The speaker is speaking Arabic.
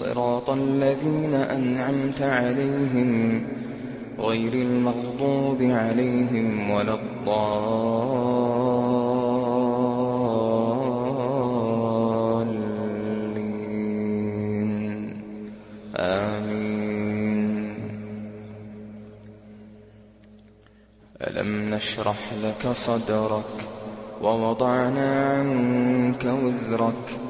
صراط الذين أنعمت عليهم غير المغضوب عليهم ولا الضالين. آمين. ألم نشرح لك صدرك ووضعنا عنك وزرك